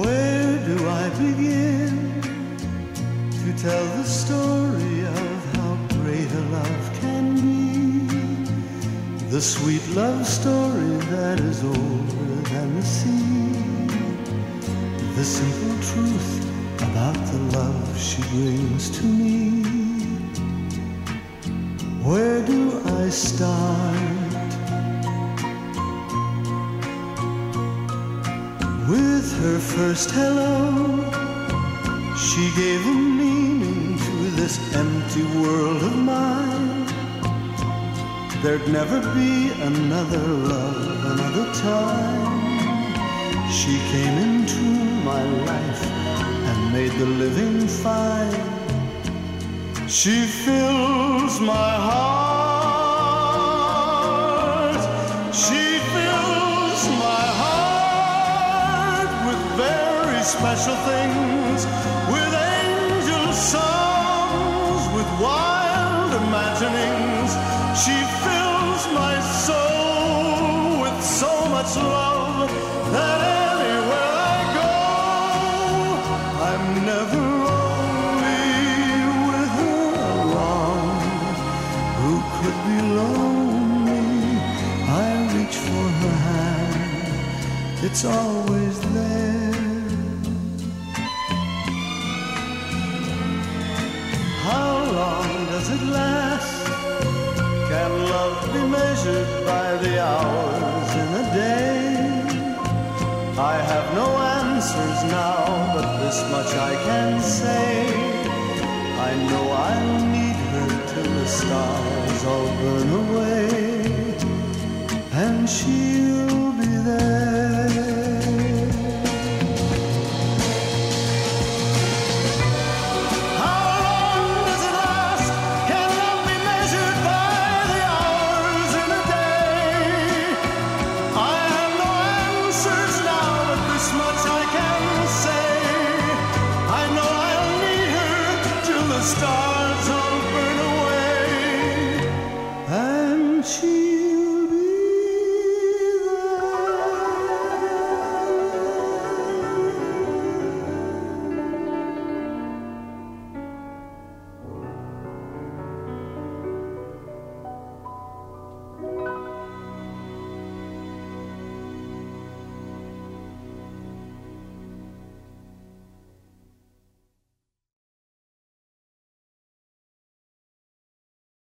Where do I begin to tell the story of how great a love can be? The sweet love story that is older than the sea. The simple truth about the love she brings to me. Where do I start? With her first hello, she gave a meaning to this empty world of mine. There'd never be another love, another time. She came into my life and made the living fine. She fills my heart. Special things, with angel songs, with wild imaginings. She fills my soul with so much love that anywhere I go, I'm never lonely with her along. Who could be lonely? I reach for her hand, it's always does it last? Can love be measured by the hours in a day? I have no answers now, but this much I can say. I know I'll need her till the stars all burn away, and she'll